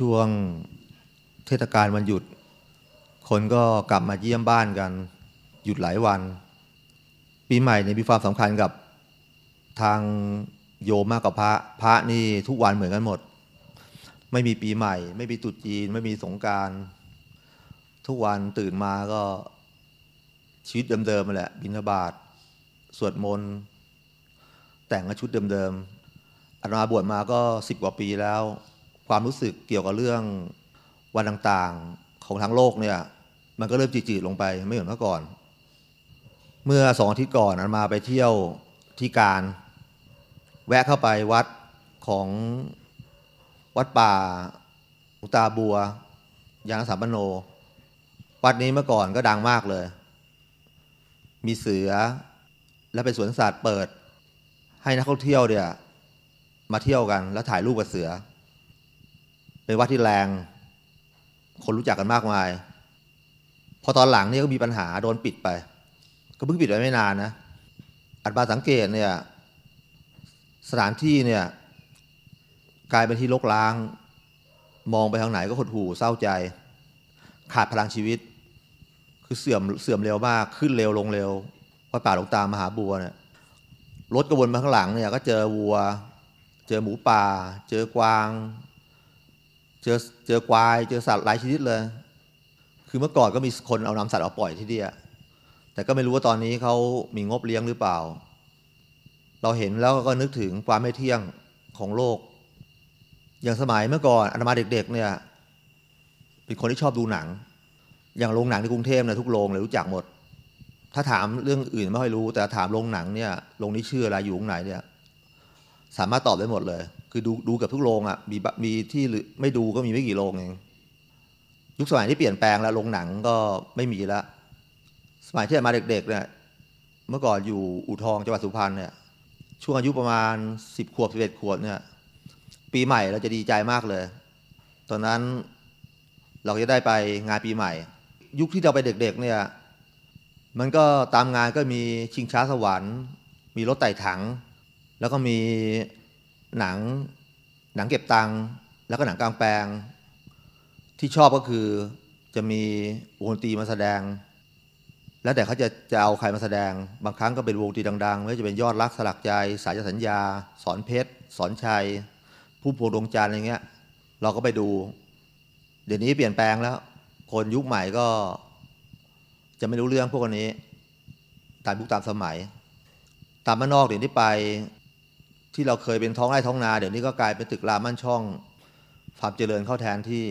ช่วงเทศกาลวันหยุด คนก็กลับมาเยี่ยมบ้านกัน หยุดหลายวัน ปีใหม่เนี่ยมีความสำคัญกับทางโยมมากกว่าพระ พระนี่ทุกวันเหมือนกันหมด ไม่มีปีใหม่ ไม่มีตรุษจีน ไม่มีสงการ ทุกวันตื่นมาก็ชีวิตเดิมๆมาแหละ บิณฑบาตสวดมนต์ แต่งกับชุดเดิมๆอาตมาบวชมาก็สิบกว่าปีแล้ว ความรู้สึกเกี่ยวกับเรื่องวันต่างๆของทั้งโลกเนี่ยมันก็เริ่มจืดๆลงไปไม่เหมือนเมื่อก่อน เมื่อสองอาทิตย์ก่อนอาตมาไปเที่ยวที่การ แวะเข้าไปวัดของวัดป่าอุตาบัวยานสัมปโน วัดนี้เมื่อก่อนก็ดังมากเลย มีเสือและเป็นสวนสัตว์เปิด ให้นักท่องเที่ยวเนี่ยมาเที่ยวกันแล้วถ่ายรูปกับเสือ เป็นวัดที่แรง คนรู้จักกันมากมาย พอตอนหลังนี่ก็มีปัญหาโดนปิดไป ก็เพิ่งปิดไว้ไม่นานนะอัตมาสังเกตเนี่ยสถานที่เนี่ยกลายเป็นที่รกร้าง มองไปทางไหนก็หดหู่เศร้าใจ ขาดพลังชีวิต คือเสื่อมเสื่อมเร็วมากขึ้นเร็วลงเร็ววัดป่าหลวงตามหาบัวเนี่ยรถกระวนมาข้างหลังเนี่ยก็เจอวัว เจอหมูป่า เจอกวาง เจอเจอควายเจอสัตว์หลายชนิดเลย คือเมื่อก่อนก็มีคนเอานำสัตว์เอาปล่อยที่เดียแต่ก็ไม่รู้ว่าตอนนี้เขามีงบเลี้ยงหรือเปล่า เราเห็นแล้วก็นึกถึงความไม่เที่ยงของโลก อย่างสมัยเมื่อก่อนอาตมาเด็ก ๆ เนี่ย เป็นคนที่ชอบดูหนัง อย่างโรงหนังในกรุงเทพเนี่ยทุกโรงเลยรู้จักหมด ถ้าถามเรื่องอื่นไม่ค่อยรู้ แต่ถามโรงหนังเนี่ยโรงนี้ชื่ออะไรอยู่ตรงไหนเนี่ย สามารถตอบได้หมดเลย คือดูดูกับทุกโรงอะมีมีที่ไม่ดูก็มีไม่กี่โรงเองยุคสมัยที่เปลี่ยนแปลงแล้วโรงหนังก็ไม่มีแล้วสมัยที่มาเด็กๆเนี่ยเมื่อก่อนอยู่อู่ทองจังหวัดสุพรรณเนี่ยช่วงอายุประมาณสิบขวบสิบเอ็ดขวบเนี่ยปีใหม่เราจะดีใจมากเลย ตอนนั้นเราจะได้ไปงานปีใหม่ ยุคที่เราไปเด็กๆเนี่ยมันก็ตามงานก็มีชิงช้าสวรรค์ มีรถไต่ถัง แล้วก็มี หนังหนังเก็บตังค์แล้วก็หนังกลางแปลง ที่ชอบก็คือจะมีวงดนตรีมาแสดง แล้วแต่เขาจะจะเอาใครมาแสดง บางครั้งก็เป็นวงดนตรีดังๆไม่ว่าจะเป็นยอดรักสลักใจ สายสัญญา สอนเพชร สอนชัย ผู้พวงดวงจันทร์อะไรเงี้ย เราก็ไปดู เดี๋ยวนี้เปลี่ยนแปลงแล้ว คนยุคใหม่ก็ จะไม่รู้เรื่องพวกนี้ ตามยุคตามสมัย ตามมานอกเดี๋ยวนี้ไป ที่เราเคยเป็นท้องไร่ท้องนา เดี๋ยวนี้ก็กลายเป็นตึกรามั่นช่องความเจริญเข้าแทนที่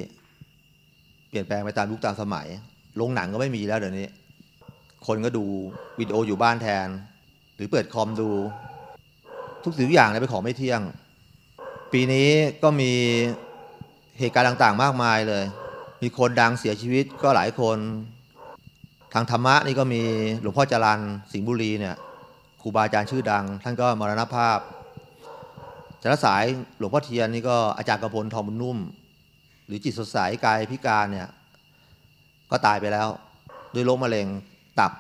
เปลี่ยนแปลงไปตามยุคตามสมัยโรงหนังก็ไม่มีแล้วเดี๋ยวนี้ คนก็ดูวิดีโออยู่บ้านแทน หรือเปิดคอมดู ทุกสิ่งทุกอย่างเนี่ยเป็นของไม่เที่ยง ปีนี้ก็มีเหตุการณ์ต่างๆ มากมายเลย มีคนดังเสียชีวิตก็หลายคน ทางธรรมะนี่ก็มีหลวงพ่อจรันสิงห์บุรีเนี่ยครูบาอาจารย์ชื่อดัง ท่านก็มรณภาพ จารสายหลวงพ่อเทียนนี่ก็อาจารย์กระพลทองบุญนุ่ม หรือจิตสดใสกายพิการเนี่ย ก็ตายไปแล้วด้วยโรคมะเร็งตับ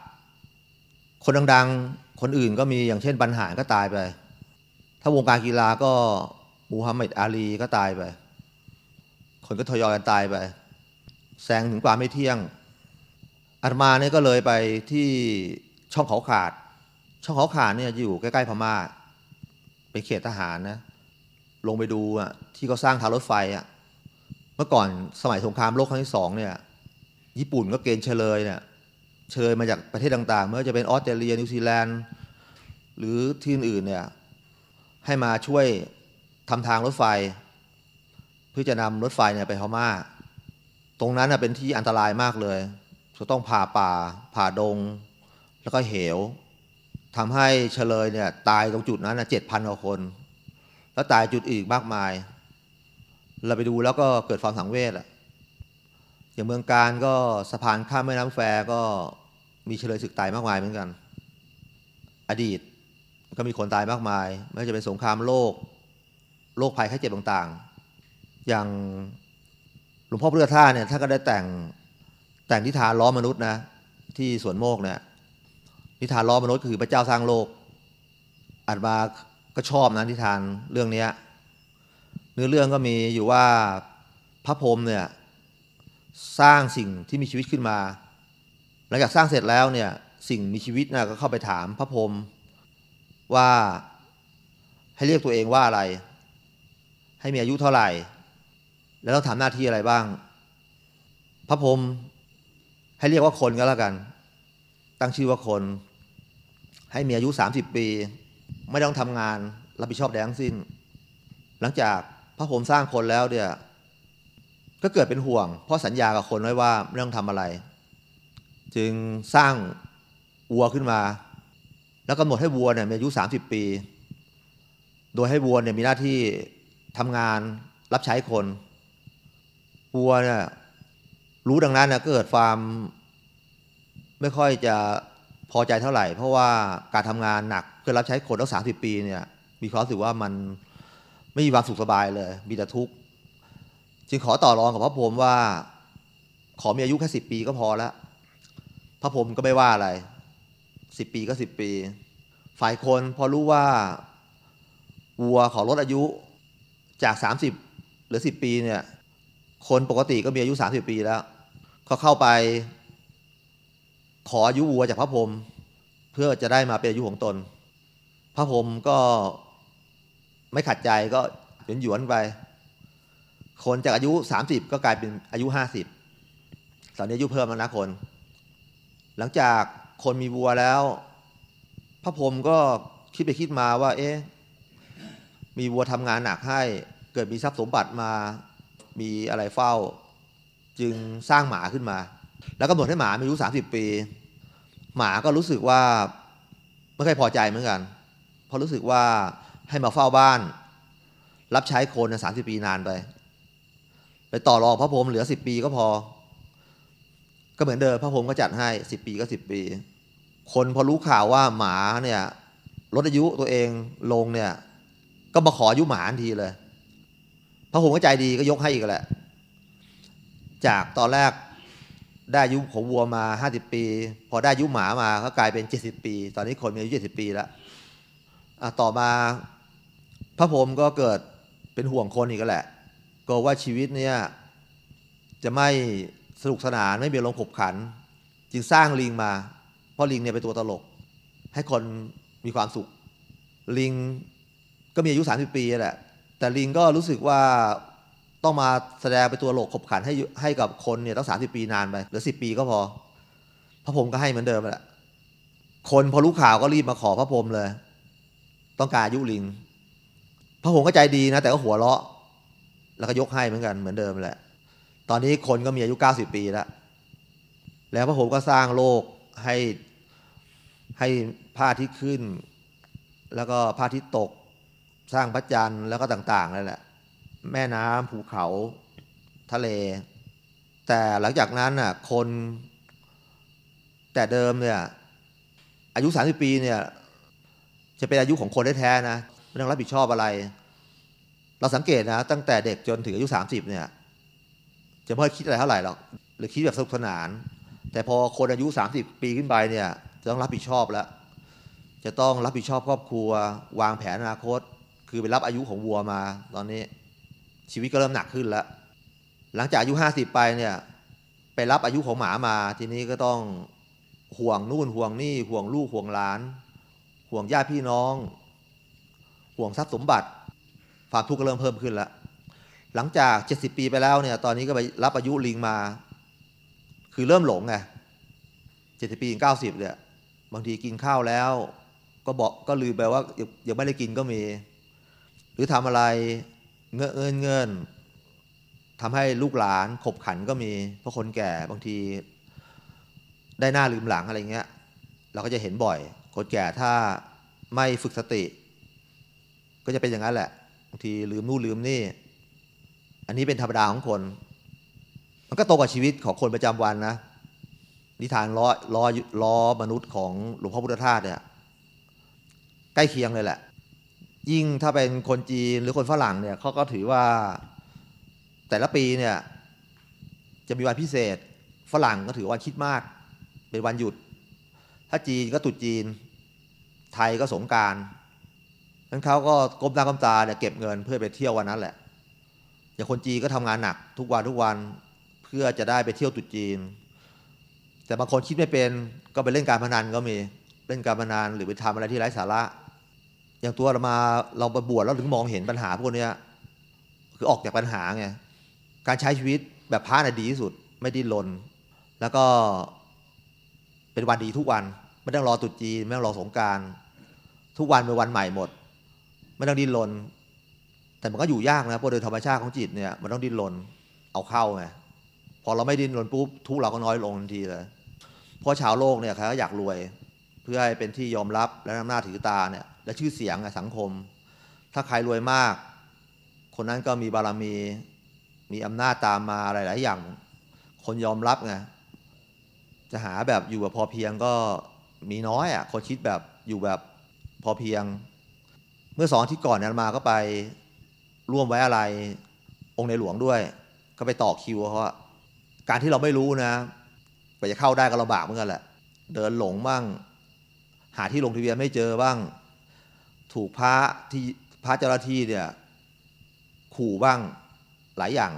คนดังๆ คนอื่นก็มีอย่างเช่นบรรหารก็ตายไป ถ้าวงการกีฬาก็มูฮัมหมัดอาลีก็ตายไป คนก็ทยอยกันตายไปแสงถึงความไม่เที่ยงอาตมาเนี่ยก็เลยไปที่ช่องเขาขาด ช่องเขาขาดเนี่ยอยู่ใกล้ๆพม่าเป็นเขตทหารนะ ลงไปดูอะที่เขาสร้างทางรถไฟอะเมื่อก่อนสมัยสงครามโลกครั้งที่สองเนี่ยญี่ปุ่นก็เกณฑ์เชลยเนี่ยเชลยมาจากประเทศต่างๆไม่ว่าจะเป็นออสเตรเลียนิวซีแลนด์หรือที่อื่นเนี่ยให้มาช่วยทำทางรถไฟ เพื่อจะนำรถไฟเนี่ยไปพม่า ตรงนั้นเป็นที่อันตรายมากเลยจะต้องผ่าป่า ผ่าดง แล้วก็เหวทำให้เฉลยเนี่ยตายตรงจุดนั้นเจ็ดพันกว่าคน แล้วตายจุดอีกมากมาย เราไปดูแล้วก็เกิดความสังเวชอะอย่างเมืองการก็สะพานข้ามแม่น้ำแฟก็มีเฉลยศึกตายมากมายเหมือนกัน อดีตก็มีคนตายมากมาย ไม่ว่าจะเป็นสงครามโลก โรคภัยไข้เจ็บต่างๆ อย่างหลวงพ่อพุทธทาสเนี่ยท่านก็ได้แต่งแต่งนิทานล้อมนุษย์นะ ที่สวนโมกเนี่ยนิทานล้อมนุษย์คือพระเจ้าสร้างโลกอัตมา ก็ชอบนะนิทานเรื่องนี้เนื้อเรื่องก็มีอยู่ว่าพระพรหมเนี่ยสร้างสิ่งที่มีชีวิตขึ้นมา หลังจากสร้างเสร็จแล้วเนี่ยสิ่งมีชีวิตนะก็เข้าไปถามพระพรหมว่าให้เรียกตัวเองว่าอะไร ให้มีอายุเท่าไหร่ แล้วต้องทำหน้าที่อะไรบ้าง พระพรหมให้เรียกว่าคนก็แล้วกัน ตั้งชื่อว่าคน ให้มีอายุ 30 ปี ไม่ต้องทำงานรับผิดชอบแดทั้งสิ้น หลังจากพระพรหมสร้างคนแล้วเนี่ยก็เกิดเป็นห่วง เพราะสัญญากับคนไว้ว่าไม่ต้องทำอะไร จึงสร้างวัวขึ้นมา แล้วกำหนดให้วัวเนี่ยมีอายุ 30 ปี โดยให้วัวเนี่ยมีหน้าที่ทำงานรับใช้คนวัวเนี่ยรู้ดังนั้นเน่ยเกิดความไม่ค่อยจะ พอใจเท่าไหร่ เพราะว่าการทำงานหนักเพื่อรับใช้คนตั้งสามสิบปีเนี่ยมีความรู้สึกว่ามันไม่มีความสุขสบายเลย มีแต่ทุกข์จึงขอต่อรองกับพระพรหมว่า ขอมีอายุแค่สิบปีก็พอแล้วพระพรหมก็ไม่ว่าอะไรสิบปีก็สิบปี ฝ่ายคนพอรู้ว่าวัวขอลดอายุจากสามสิบหรือสิบปีเนี่ยคนปกติก็มีอายุสามสิบปีแล้วเขาเข้าไป ขออายุวัวจากพระพรหมเพื่อจะได้มาเป็นอายุของตน พระพรหมก็ไม่ขัดใจก็หยวนหยวนไป คนจากอายุสามสิบก็กลายเป็นอายุห้าสิบตอนนี้อายุเพิ่มแล้วนะคน หลังจากคนมีวัวแล้ว พระพรหมก็คิดไปคิดมาว่า เอ๊ะมีวัวทำงานหนักให้ เกิดมีทรัพย์สมบัติมา มีอะไรเฝ้า จึงสร้างหมาขึ้นมา แล้วกำหนดให้หมามีอายุสามสิบปี หมาก็รู้สึกว่าไม่ค่อยพอใจเหมือนกัน เพราะรู้สึกว่าให้มาเฝ้าบ้าน รับใช้คนสามสิบปีนานไป ไปต่อรองพระพรมเหลือสิบปีก็พอ ก็เหมือนเดิมพระพรมก็จัดให้สิบปีก็สิบปี คนพอรู้ข่าวว่าหมาเนี่ยลดอายุตัวเองลงเนี่ย ก็มาขออายุหมาทันทีเลยพระพรมก็ใจดีก็ยกให้อีกแหละ จากตอนแรก ได้อายุของวัวมาห้าสิบปี พอได้อายุหมามาก็กลายเป็นเจ็ดสิบปี ตอนนี้คนมีอายุเจ็ดสิบปีแล้วอะต่อมาพระพรหมก็เกิดเป็นห่วงคนอีกแหละก็ว่าชีวิตเนี่ยจะไม่สนุกสนานไม่มีลมขบขัน จึงสร้างลิงมา เพราะลิงเนี่ยเป็นตัวตลก ให้คนมีความสุข ลิงก็มีอายุ 30 ปีแหละแต่ลิงก็รู้สึกว่า ต้องมาแสดงเป็นตัวโลกขบขันให้ให้กับคนเนี่ยตั้งสาปีนานไปหลือสิปีก็พอ พระพรหมก็ให้เหมือนเดิมแหละคนพอรู้ข่าวก็รีบมาขอพระพรหมเลย ต้องการอายุลิง พระพรหมก็ใจดีนะ แต่ก็หัวเราะ แล้วก็ยกให้เหมือนกันเหมือนเดิมแหละ ตอนนี้คนก็มีอายุ90ปีแล้ว แล้วพระพรหมก็สร้างโลกให้ให้พระอาทิตย์ขึ้น แล้วก็พระอาทิตย์ตก สร้างพระจันทร์แล้วก็ต่างๆนั่นแหละ แม่น้ำภูเขาทะเล แต่หลังจากนั้นน่ะคน แต่เดิมเนี่ยอายุ 30 ปีเนี่ยจะเป็นอายุของคนแท้ๆนะไม่ต้องรับผิดชอบอะไร เราสังเกตนะ ตั้งแต่เด็กจนถึงอายุ 30 เนี่ย จะไม่ค่อยคิดอะไรเท่าไหร่หรอกหรือคิดแบบสนุกสนาน แต่พอคนอายุ 30 ปีขึ้นไปเนี่ยจะต้องรับผิดชอบแล้ว จะต้องรับผิดชอบครอบครัว วางแผนอนาคต คือไปรับอายุของวัวมาตอนนี้ ชีวิตก็เริ่มหนักขึ้นแล้วหลังจากอายุห้าสิบไปเนี่ยไปรับอายุของหมามาทีนี้ก็ต้องห่วงนู่นห่วงนี่ห่วงลูกห่วงหลาน ห่วงญาติพี่น้อง ห่วงทรัพย์สมบัติความทุกข์ก็เริ่มเพิ่มขึ้นแล้วหลังจากเจ็ดสิบปีไปแล้วเนี่ย ตอนนี้ก็ไปรับอายุลิงมา คือเริ่มหลงไงเจ็ดสิบปีถึงเก้าสิบเนี่ย บางทีกินข้าวแล้ว ก็บอกก็ลืมไปว่ายังไม่ได้กินก็มี หรือทำอะไร เงื่อนเงินเงินทำให้ลูกหลานขบขันก็มีเพราะคนแก่บางที ได้หน้าลืมหลังอะไรเงี้ย เราก็จะเห็นบ่อย คนแก่ถ้าไม่ฝึกสติ ก็จะเป็นอย่างนั้นแหละบางทีลืมนู่นลืมนี่ อันนี้เป็นธรรมดาของคน มันก็โตกับชีวิตของคนประจำวันนะนิทานล้อล้อล้อมนุษย์ของหลวงพ่อพุทธทาสเนี่ยใกล้เคียงเลยแหละ ยิ่งถ้าเป็นคนจีนหรือคนฝรั่งเนี่ยเขาก็ถือว่าแต่ละปีเนี่ยจะมีวันพิเศษ ฝรั่งก็ถือวันคิดมาก เป็นวันหยุด ถ้าจีนก็ตุดจีน ไทยก็สงการนั้นเขาก็ก้มหน้าก้มตาเนี่ยเก็บเงินเพื่อไปเที่ยววันนั้นแหละอย่างคนจีนก็ทำงานหนักทุกวันทุกวันเพื่อจะได้ไปเที่ยวตรุษจีน แต่บางคนคิดไม่เป็นก็ไปเล่นการพนันก็มีเล่นการพนันหรือไปทำอะไรที่ไร้สาระ อย่างตัวเรามาเราไปบวชแล้วถึงมองเห็นปัญหาพวกนี้คือออกจากปัญหาไงการใช้ชีวิตแบบพระน่ะดีที่สุด ไม่ดิ้นรนแล้วก็เป็นวันดีทุกวัน ไม่ต้องรอตุจีไม่ต้องรอสงการทุกวันเป็นวันใหม่หมด ไม่ต้องดิ้นรนแต่มันก็อยู่ยากนะเพราะโดยธรรมชาติของจิตเนี่ยมันต้องดิ้นรนเอาเข้าไงพอเราไม่ดิ้นรนปุ๊บทุกเราก็น้อยลงทันทีเลยเพราะชาวโลกเนี่ยใครก็อยากรวย เพื่อให้เป็นที่ยอมรับและนำหน้าถือตาเนี่ย และชื่อเสียงสังคม ถ้าใครรวยมาก คนนั้นก็มีบารมี มีอำนาจตามมาหลาย ๆ อย่าง คนยอมรับไง จะหาแบบอยู่แบบพอเพียงก็มีน้อยอะ คนคิดแบบอยู่แบบพอเพียง เมื่อสองที่ก่อนนั้นมาก็ไปร่วมไว้อะไร องค์ในหลวงด้วย ก็ไปต่อคิวเพราะการที่เราไม่รู้นะไปจะเข้าได้ก็ลำบากเหมือนกันแหละ เดินหลงบ้าง หาที่ลงทะเบียนไม่เจอบ้าง ถูกพระที่พระเจ้าหน้าที่เนี่ยขู่บ้างหลายอย่าง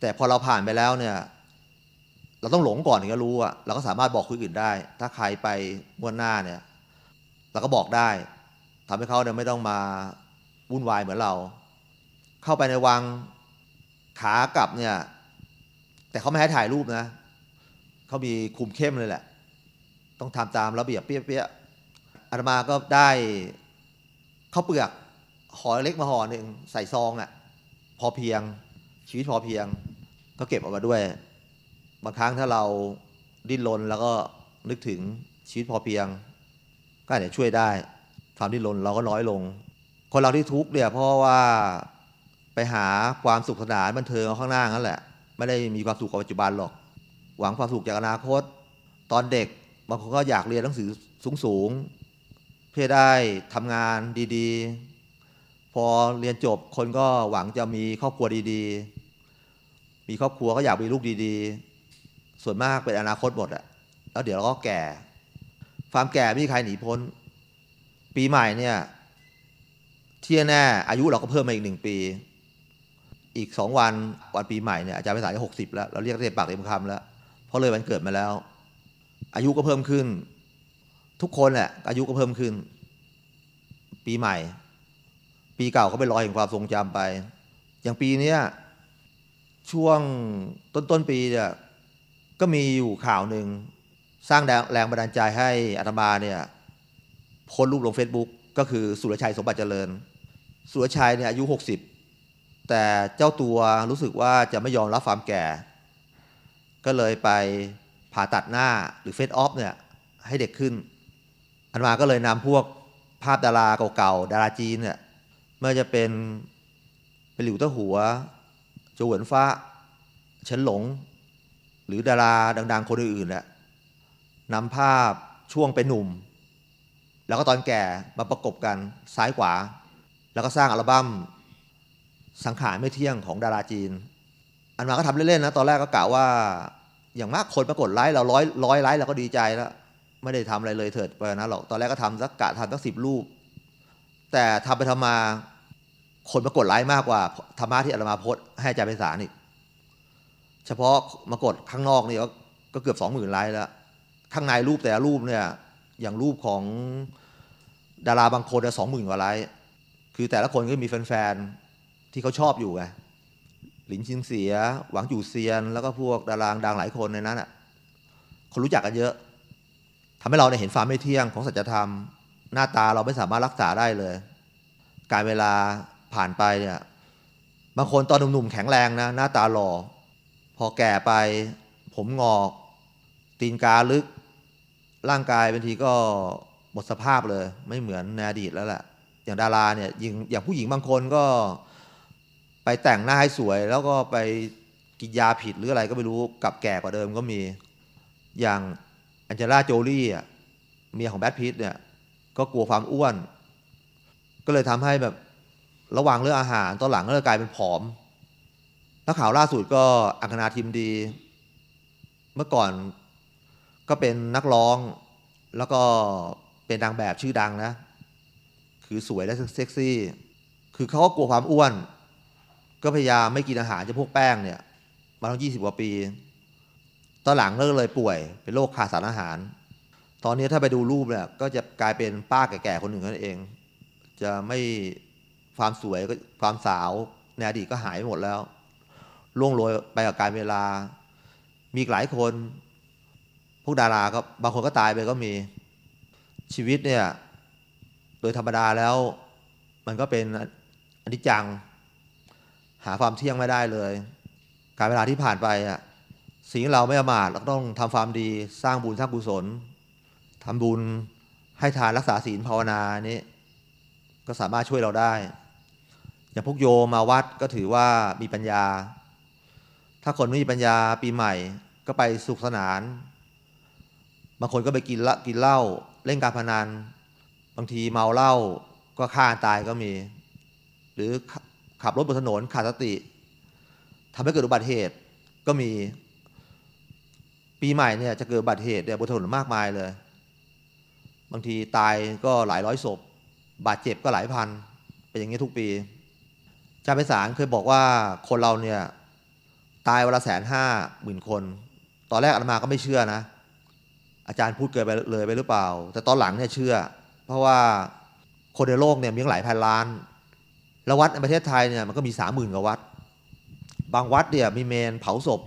แต่พอเราผ่านไปแล้วเนี่ย เราต้องหลงก่อนถึงจะรู้อะเราก็สามารถบอกคนอื่นได้ ถ้าใครไปมวนหน้าเนี่ย เราก็บอกได้ทำให้เขาเนี่ยไม่ต้องมาวุ่นวายเหมือนเรา เข้าไปในวังขากลับเนี่ย แต่เขาไม่ให้ถ่ายรูปนะเขามีคุมเข้มเลยแหละ ต้องทำตามระเบียบเปี้ยๆอาตมาก็ได้ ข้าวเปลือกห่อเล็กมาห่อหนึ่งใส่ซองอะ่ะ พอเพียงชีวิตพอเพียง ก็เก็บออกมาด้วย บางครั้งถ้าเราดิ้นรนแล้วก็นึกถึงชีวิตพอเพียง ก็อาจจะช่วยได้ความดิ้นรนเราก็น้อยลง คนเราที่ทุกข์เนี่ยเพราะว่าไปหาความสุขสนานบันเทิงเอาข้างหน้านั่นแหละ ไม่ได้มีความสุขกับปัจจุบันหรอก หวังความสุขจากอนาคต ตอนเด็กบางคนก็อยากเรียนหนังสือสูง เพื่อได้ทำงานดีๆ พอเรียนจบคนก็หวังจะมีครอบครัวดีๆ มีครอบครัวก็อยากมีลูกดีๆ ส่วนมากเป็นอนาคตหมดอะแล้วเดี๋ยวเราก็แก่ ความแก่ไม่มีใครหนีพ้น ปีใหม่เนี่ยเที่ยแน่อายุเราก็เพิ่มมาอีกหนึ่งปี อีกสองวันวันปีใหม่เนี่ยอาจารย์ไปสายหกสิบแล้วเราเรียกเต็มปากเต็มคำแล้ว เพราะเลยวันเกิดมาแล้ว อายุก็เพิ่มขึ้น ทุกคนแหละอายุก็เพิ่มขึ้น ปีใหม่ ปีเก่าก็ไปลอยแห่งความทรงจำไป อย่างปีเนี้ช่วงต้นต้นปีเนี่ยก็มีอยู่ข่าวหนึ่งสร้างแรงบันดาลใจให้อาตมาเนี่ยโพสต์รูปลง Facebook ก็คือสุรชัยสมบัติเจริญ สุรชัยเนี่ยอายุ 60 แต่เจ้าตัวรู้สึกว่าจะไม่ยอมรับความแก่ ก็เลยไปผ่าตัดหน้าหรือเฟสออฟเนี่ยให้เด็กขึ้น อันมาก็เลยนำพวกภาพดาราเก่าๆดาราจีนเนี่ยไม่ว่าจะเป็นเป็นหลิวเต้าหัวโจหวนฟ้าเฉินหลง หรือดาราดัง ๆ คนอื่นๆเนี่ยนำภาพช่วงเป็นหนุ่ม แล้วก็ตอนแก่มาประกบกันซ้ายขวา แล้วก็สร้างอัลบั้มสังขารไม่เที่ยงของดาราจีน อันมาก็ทำเล่น ๆ นะ ตอนแรกก็กะว่าอย่างมากคนปรากฏไลค์เราร้อยร้อยไลค์เราก็ดีใจแล้ว ไม่ได้ทำอะไรเลยเถิดไปนะหรอกตอนแรกก็ทำสักกะทำสักสิบรูป แต่ทำไปทำมาคนปรากฏไลค์มากกว่าธรรมะที่อาตมาโพสให้อาจารย์ไปสารอีกเฉพาะมากดข้างนอกนี่ก็กเกือบสองหมื่นไลค์แล้ว ข้างในรูปแต่ละรูปเนี่ยอย่างรูปของดาราบางคนเนี่ยสองหมื่นกว่าไลค์คือแต่ละคนก็มีแฟนๆที่เขาชอบอยู่ไงหลินชินเสีย หวังจู่เซียน แล้วก็พวกดาราดังหลายคนในนั้นอะคนรู้จักกันเยอะ ทำให้เราเเห็นความไม่เที่ยงของสัจธรรม หน้าตาเราไม่สามารถรักษาได้เลย การเวลาผ่านไปเนี่ยบางคนตอนหนุ่มๆแข็งแรงนะ หน้าตาหล่อ พอแก่ไป ผมงอก ตีนกาลึก ร่างกายบางทีก็หมดสภาพเลย ไม่เหมือนในอดีตแล้วแหละอย่างดาราเนี่ยยิงอย่างผู้หญิงบางคนก็ไปแต่งหน้าให้สวย แล้วก็ไปกินยาผิดหรืออะไรก็ไม่รู้กลับแก่กว่าเดิมก็มีอย่าง องเจล่าโจลี่อะเมียของแบทพิตเนี่ย ก็กลัวความอ้วน ก็เลยทำให้แบบระวังเรื่องอาหาร ตอนหลังก็เลยกลายเป็นผอมแล้วข่าวล่าสุดก็อังคณาทิมดี เมื่อก่อนก็เป็นนักร้อง แล้วก็เป็นนางแบบชื่อดังนะ คือสวยและเซ็กซี่ คือเขาก็กลัวความอ้วน ก็พยายามไม่กินอาหารจะพวกแป้งเนี่ย มาตั้งยี่สิบกว่าปี ตอนหลังเลิกเลยป่วย เป็นโรคขาดสารอาหาร ตอนนี้ถ้าไปดูรูปเนี่ยก็จะกลายเป็นป้าแก่ๆคนหนึ่งนั่นเอง จะไม่ความสวยก็ความสาวในอดีตก็หายไปหมดแล้วล่วงโรยไปกับการเวลา มีหลายคน พวกดาราก็บางคนก็ตายไปก็มีชีวิตเนี่ย โดยธรรมดาแล้ว มันก็เป็นอนิจจัง หาความเที่ยงไม่ได้เลย การเวลาที่ผ่านไปอะ สิ่งที่เราไม่ประมาทเราต้องทำความดีสร้างบุญสร้างกุศลทำบุญให้ทานรักษาศีลภาวนานี้ก็สามารถช่วยเราได้ อย่างพวกโยมมาวัดก็ถือว่ามีปัญญา ถ้าคนไม่มีปัญญาปีใหม่ก็ไปสุขสนานบางคนก็ไปกินละกินเหล้าเล่นการพนัน บางทีเมาเหล้าก็ฆ่าตายก็มี หรือขับรถบนถนนขาดสติทำให้เกิดอุบัติเหตุก็มี ปีใหม่เนี่ยจะเกิดอุบัติเหตุเนี่ยบนถนนมากมายเลย บางทีตายก็หลายร้อยศพ บาดเจ็บก็หลายพัน เป็นอย่างนี้ทุกปีอาจารย์ไพศาลเคยบอกว่าคนเราเนี่ยตายวันละแสนห้าหมื่นคน ตอนแรกอาตมาก็ไม่เชื่อนะ อาจารย์พูดเกินไปเลยไปหรือเปล่า แต่ตอนหลังเนี่ยเชื่อ เพราะว่าคนในโลกเนี่ยมีหลายพันล้าน แล้ววัดในประเทศไทยเนี่ยมันก็มีสามหมื่นกว่าวัด บางวัดเนี่ยมีเมนเผาศพ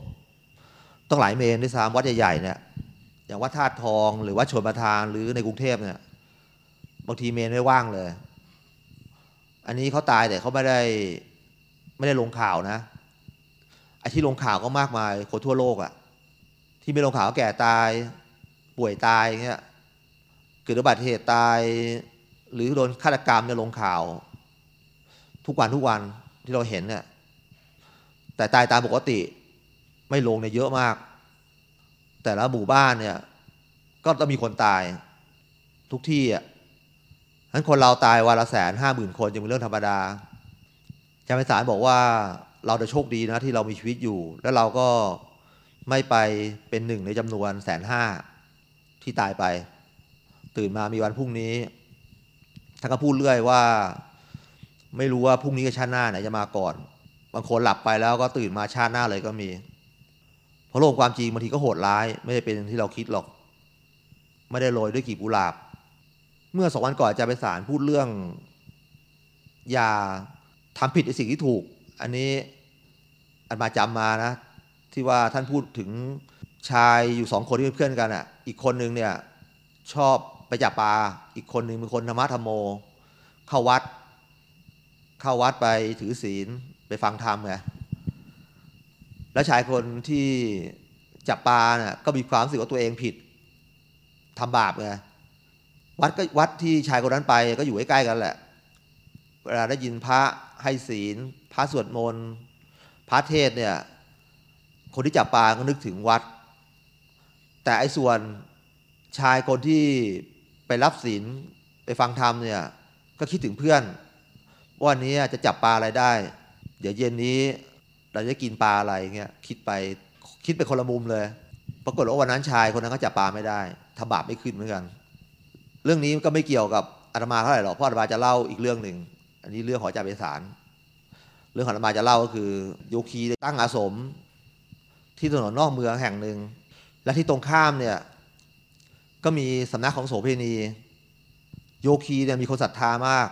ต้องหลายเมนด้วยซ้ำวัดใหญ่ๆเนี่ยอย่างวัดธาตุทองหรือวัดชนประทานหรือในกรุงเทพเนี่ยบางทีเมนไม่ว่างเลย อันนี้เขาตายแต่เขาไม่ได้ไม่ได้ลงข่าวนะไอ้ที่ลงข่าวก็มากมายคนทั่วโลกอะที่ไม่ลงข่าวแก่ตาย ป่วยตายเงี้ยเกิดอุบัติเหตุตาย หรือโดนฆาตกรรมเนี่ยลงข่าว ทุกวันทุกวันที่เราเห็นเนี่ยแต่ตายตามปกติ ไม่ลงเนี่ยเยอะมาก แต่ละหมู่บ้านเนี่ย ก็ต้องมีคนตาย ทุกที่อะฉะนั้นคนเราตายวันละแสนห้าหมื่นคนยังเป็นเรื่องธรรมดาอาจารย์ไพศาลบอกว่าเราจะโชคดีนะที่เรามีชีวิตอยู่ แล้วเราก็ไม่ไปเป็นหนึ่งในจำนวนแสนห้าที่ตายไป ตื่นมามีวันพรุ่งนี้ท่านก็พูดเรื่อยว่า ไม่รู้ว่าพรุ่งนี้กับชาติหน้าไหนจะมาก่อน บางคนหลับไปแล้วก็ตื่นมาชาติหน้าเลยก็มี เพราะโลกความจริงบางทีก็โหดร้าย ไม่ได้เป็นที่เราคิดหรอก ไม่ได้โรยด้วยกีบกุหลาบ เมื่อสองวันก่อนอาจารย์ไปสารพูดเรื่อง อย่าทำผิดในสิ่งที่ถูก อันนี้อันมาจำมานะ ที่ว่าท่านพูดถึงชายอยู่สองคนที่เป็นเพื่อนกันอะ อีกคนนึงเนี่ยชอบไปจับปลาอีกคนนึงเป็นคนธรรมะธรรมโม เข้าวัด เข้าวัดไปถือศีลไปฟังธรรมไง แล้วชายคนที่จับปลาเนี่ยก็มีความรู้สึกว่าตัวเองผิดทำบาปไงวัดก็วัดที่ชายคนนั้นไปก็อยู่ใกล้ๆกันแหละ เวลาได้ยินพระให้ศีล พระสวดมนต์พระเทศเนี่ย คนที่จับปลาก็นึกถึงวัด แต่ไอ้ส่วนชายคนที่ไปรับศีลไปฟังธรรมเนี่ย ก็คิดถึงเพื่อนว่าวันนี้จะจับปลาอะไรได้ เดี๋ยวเย็นนี้ เราจะกินปลาอะไรเงี้ยคิดไปคิดไปคนละมุมเลย ปรากฏว่าวันนั้นชายคนนั้นก็จับปลาไม่ได้ทำบาปไม่ขึ้นเหมือนกัน เรื่องนี้ก็ไม่เกี่ยวกับอาตมาเท่าไหร่หรอกเพราะอาตมาจะเล่าอีกเรื่องหนึ่งอันนี้เรื่องของอาจารย์เบสารเรื่องของอาตมาจะเล่าก็คือโยคีตั้งอาสม ที่ถนนนอกเมืองแห่งหนึ่งและที่ตรงข้ามเนี่ยก็มีสำนักของโสเพณี โยคีเนี่ยมีคนศรัทธามาก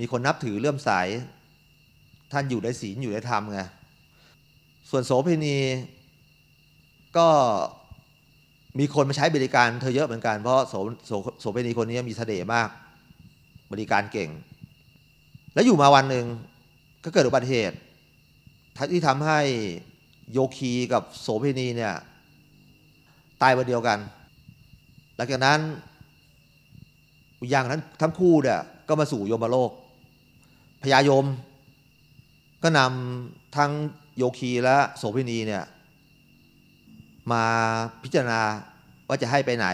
มีคนนับถือเลื่อมใส ท่านอยู่ในศีลอยู่ในธรรมไงส่วนโสเพณีก็มีคนมาใช้บริการเธอเยอะเหมือนกันเพราะโสโสโสเพณีคนนี้มีเสน่ห์มาก บริการเก่ง แล้วอยู่มาวันหนึ่งก็เกิดอุบัติเหตุที่ทำให้โยคีกับโสเพณีเนี่ยตายวันเดียวกัน หลังจากนั้นอย่างนั้นทั้งคู่เนี่ยก็มาสู่โยมโลกพญายม ก็นำทั้งโยคีและโสเภณีเนี่ยมาพิจารณาว่าจะให้ไปไหน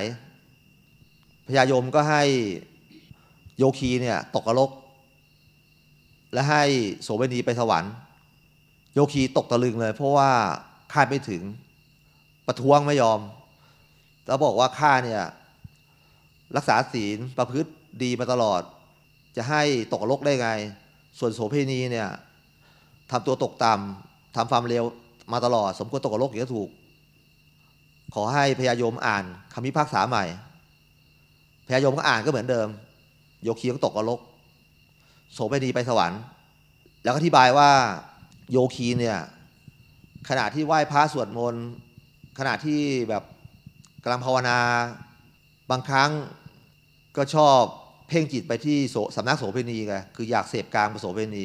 พญายมก็ให้โยคีเนี่ยตกกรก และให้โสเภณีไปสวรรค์ โยคีตกตะลึงเลย เพราะว่าคาดไม่ถึง ประท้วงไม่ยอม แล้วบอกว่าข้าเนี่ยรักษาศีลประพฤติดีมาตลอด จะให้ตกนรกได้ไง ส่วนโสเพณีเนี่ย ทำตัวตกต่ำทำความเร็วมาตลอด สมควรตกนรกอย่างก็ถูก ขอให้พญายมอ่านคำพิพากษาใหม่พญายมก็อ่านก็เหมือนเดิม โยคีก็ตกนรกโสมเภณีไปสวรรค์ แล้วก็อธิบายว่าโยคีเนี่ยขณะที่ไหว้พระสวดมนต์ขณะที่แบบกำลังภาวนาบางครั้งก็ชอบเพ่งจิตไปที่สำนักโสเภณีไงคืออยากเสพกลางโสเภณี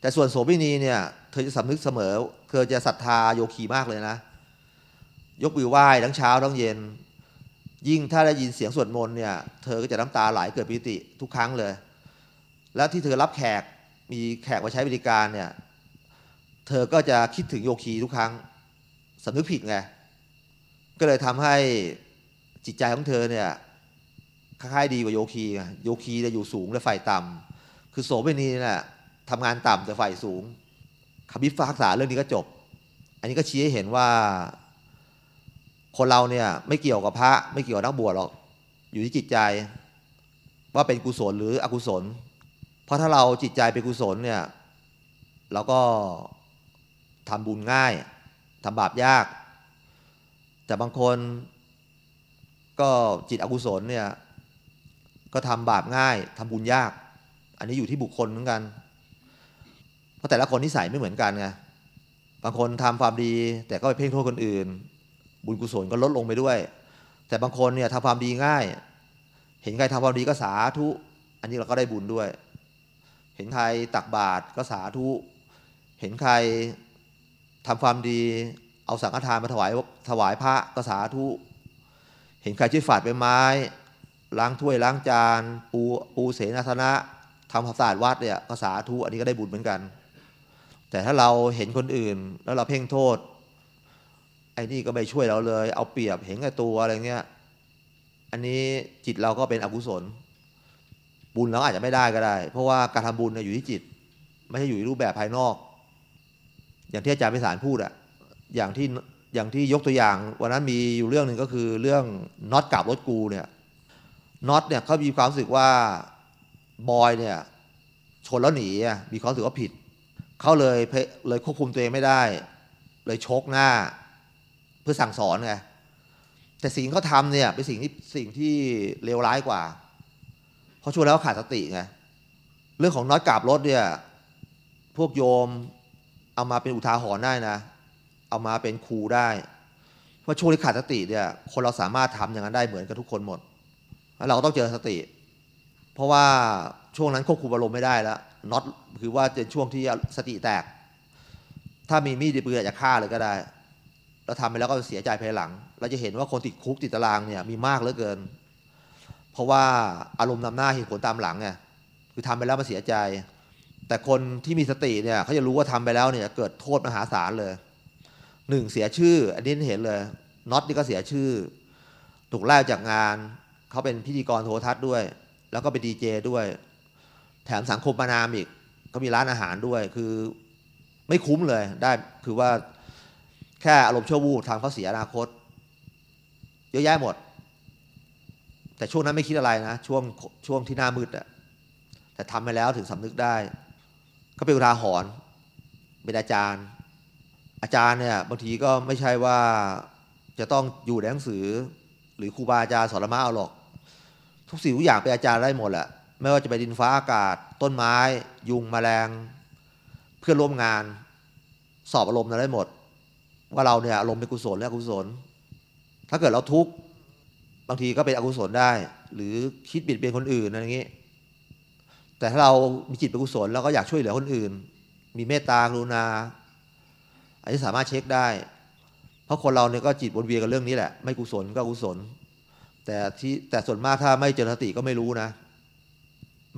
แต่ส่วนโสเภณีเนี่ยเธอจะสำนึกเสมอ เธอจะศรัทธาโยคีมากเลยนะ ยกมือไหว้ทั้งเช้าทั้งเย็น ยิ่งถ้าได้ยินเสียงสวดมนต์เนี่ย เธอก็จะน้ำตาไหลเกิดปิติทุกครั้งเลย แล้วที่เธอรับแขกมีแขกมาใช้บริการเนี่ย เธอก็จะคิดถึงโยคีทุกครั้งสำนึกผิดไง ก็เลยทำให้จิตใจของเธอเนี่ยคล้ายๆดีกว่าโยคีไงโยคีจะอยู่สูงและฝ่ายต่ำคือโสเภณีนี่แหละ ทำงานต่ำแต่ฝ่ายสูงคำพิพากษาเรื่องนี้ก็จบ อันนี้ก็ชี้ให้เห็นว่า คนเราเนี่ยไม่เกี่ยวกับพระ ไม่เกี่ยวกับนักบวชหรอกอยู่ที่จิตใจ ว่าเป็นกุศลหรืออกุศล เพราะถ้าเราจิตใจเป็นกุศลเนี่ยเราก็ทำบุญง่ายทำบาปยาก แต่บางคนก็จิตอกุศลเนี่ยก็ทำบาปง่ายทำบุญยาก อันนี้อยู่ที่บุคคลเหมือนกัน เพราะแต่ละคนนิสัยไม่เหมือนกันไงบางคนทำความดี แต่ก็ไปเพ่งโทษคนอื่น บุญกุศลก็ลดลงไปด้วย แต่บางคนเนี่ยทำความดีง่าย เห็นใครทำความดีก็สาธุ อันนี้เราก็ได้บุญด้วย เห็นใครตักบาตรก็สาธุ เห็นใครทำความดีเอาสังฆทานมาถวายถวายพระก็สาธุ เห็นใครช่วยฝาดใบไม้ ล้างถ้วยล้างจาน ปูปูเสนาสนะทำความสะอาดวัดเนี่ยก็สาธุอันนี้ก็ได้บุญเหมือนกัน แต่ถ้าเราเห็นคนอื่น แล้วเราเพ่งโทษ ไอ้นี่ก็ไม่ช่วยเราเลย เอาเปรียบเห็นแก่ตัวอะไรเงี้ย อันนี้จิตเราก็เป็นอกุศล บุญเราอาจจะไม่ได้ก็ได้ เพราะว่าการทำบุญเนี่ยอยู่ที่จิต ไม่ใช่อยู่ในรูปแบบภายนอก อย่างที่อาจารย์พิสารพูดอะอย่างที่อย่างที่ยกตัวอย่าง วันนั้นมีอยู่เรื่องหนึ่งก็คือเรื่องน็อตกับรถกูเนี่ยน็อตเนี่ยเขามีความรู้สึกว่าบอยเนี่ยชนแล้วหนีมีความรู้สึกว่าผิด เขาเลยเลยควบคุมตัวเองไม่ได้ เลยชกหน้า เพื่อสั่งสอนไงแต่สิ่งเขาทำเนี่ยเป็นสิ่งที่สิ่งที่เลวร้ายกว่า เพราะช่วยแล้วขาดสติไงเรื่องของน็อตกาบรถเนี่ย พวกโยมเอามาเป็นอุทาหรณ์ได้นะ เอามาเป็นครูได้ว่าช่วงที่ขาดสติเนี่ย คนเราสามารถทำอย่างนั้นได้เหมือนกับทุกคนหมดแล้วเราก็ต้องเจอสติ เพราะว่าช่วงนั้นควบคุมอารมณ์ไม่ได้แล้ว น็อตคือว่าเป็นช่วงที่สติแตก ถ้ามีมีดดีปืนอจะฆ่าเลยก็ได้เราทำไปแล้วก็เสียใจภายหลัง เราจะเห็นว่าคนติดคุกติดตารางเนี่ยมีมากเหลือเกิน เพราะว่าอารมณ์นำหน้าเหตุผลตามหลังไงคือทำไปแล้วมาเสียใจ แต่คนที่มีสติเนี่ยเขาจะรู้ว่าทำไปแล้วเนี่ยเกิดโทษมหาศาลเลยหนึ่งเสียชื่อ อันนี้เห็นเลยน็อตนี่ก็เสียชื่อ ถูกไล่จากงานเขาเป็นพิธีกรโทรทัศน์ด้วย แล้วก็เป็นดีเจด้วย แถมสังคมประนามอีก ก็มีร้านอาหารด้วย คือไม่คุ้มเลย ได้คือว่าแค่อารมณ์ชั่ววูบทำเขาเสียอนาคต เยอะแยะหมด แต่ช่วงนั้นไม่คิดอะไรนะ ช่วงช่วงที่หน้ามืดอะแต่ทำไปแล้วถึงสำนึกได้ ก็เป็นอุทาหรณ์เป็นอาจารย์ อาจารย์เนี่ยบางทีก็ไม่ใช่ว่าจะต้องอยู่ในหนังสือ หรือครูบาอาจารย์สอนมาเอาหรอก ทุกสิ่งทุกอย่างเป็นอาจารย์ได้หมดแหละ ไม่ว่าจะเป็นดินฟ้าอากาศ ต้นไม้ ยุงแมลง เพื่อนร่วมงาน สอบอารมณ์ได้หมด ว่าเราเนี่ยอารมณ์เป็นกุศลและอกุศล ถ้าเกิดเราทุกข์บางทีก็เป็นอกุศลได้ หรือคิดบิดเบียนคนอื่นอะไรอย่างนี้ แต่ถ้าเรามีจิตเป็นกุศลเราก็อยากช่วยเหลือคนอื่น มีเมตตากรุณา อันนี้สามารถเช็คได้ เพราะคนเราเนี่ยก็จิตวนเวียนกับเรื่องนี้แหละ ไม่กุศลก็กุศล แต่ที่แต่ส่วนมากถ้าไม่เจริญสติก็ไม่รู้นะ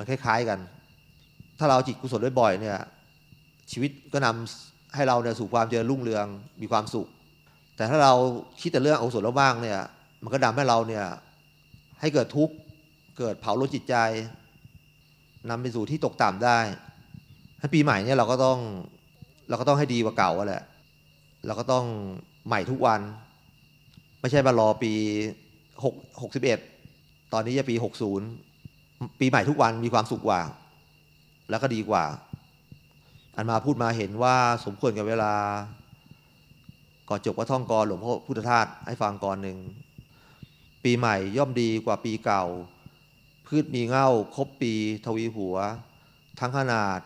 มันคล้าย ๆกัน ถ้าเราจิตกุศลบ่อยๆเนี่ยชีวิตก็นำให้เราเนี่ยสู่ความเจริญรุ่งเรืองมีความสุข แต่ถ้าเราคิดแต่เรื่องอกุศลแล้วบ้างเนี่ยมันก็นำให้เราเนี่ยให้เกิดทุกข์เกิดเผาลดจิตใจนำไปสู่ที่ตกต่ำได้ถ้าปีใหม่เนี่ยเราก็ต้องเราก็ต้องให้ดีกว่าเก่าแหละเราก็ต้องใหม่ทุกวัน ไม่ใช่มารอปีหกหกสิบเอ็ดตอนนี้จะปีหกศูนย์ ปีใหม่ทุกวันมีความสุขกว่า แล้วก็ดีกว่า อันมาพูดมาเห็นว่าสมควรกับเวลาก่อนจบก็ท่องกรหลวงพ่อพุทธทาสให้ฟังก่อนหนึ่งปีใหม่ย่อมดีกว่าปีเก่า พืชมีเง่าครบปี ทวีหัว ทั้งขนาด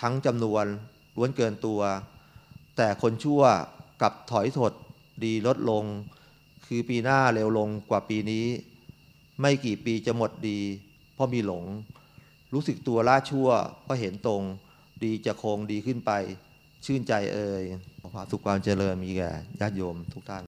ทั้งจำนวนล้วนเกินตัว แต่คนชั่วกับถอยถดดีลดลง คือปีหน้าเร็วลงกว่าปีนี้ ไม่กี่ปีจะหมดดี เพราะมีหลง รู้สึกตัวล่าชั่วก็เห็นตรง ดีจะคงดีขึ้นไป ชื่นใจเอ่ยขอความสุขความเจริญมีแก่ญาติโยมทุกท่าน